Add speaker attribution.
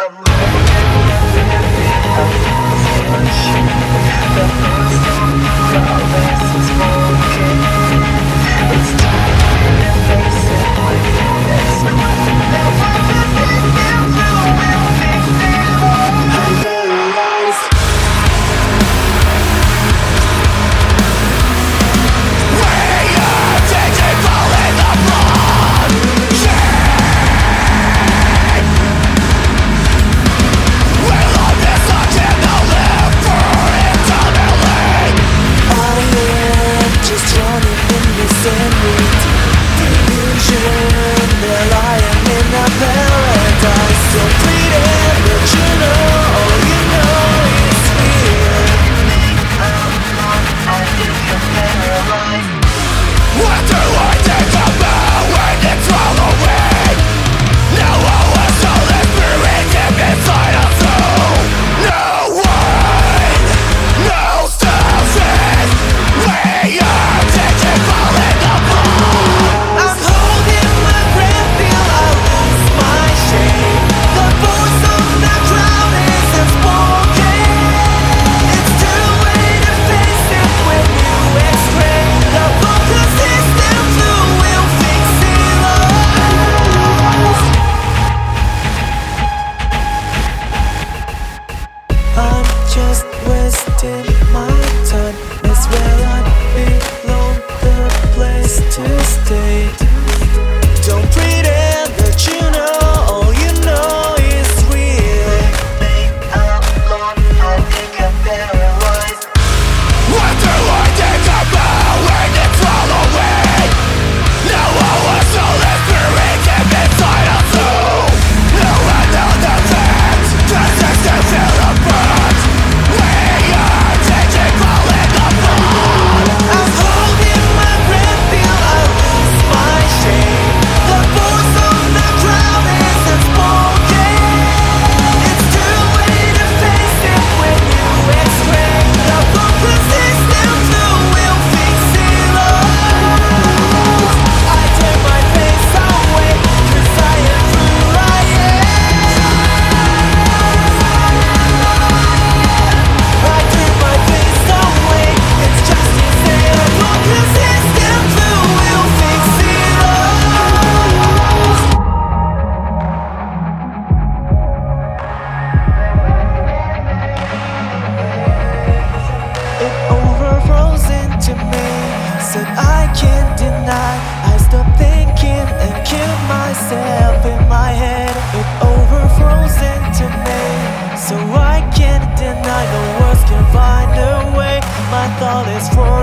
Speaker 1: I can't deny. I stop thinking and kill myself in my head. It overflows into me. So I can't deny the words can find a way. My thought is for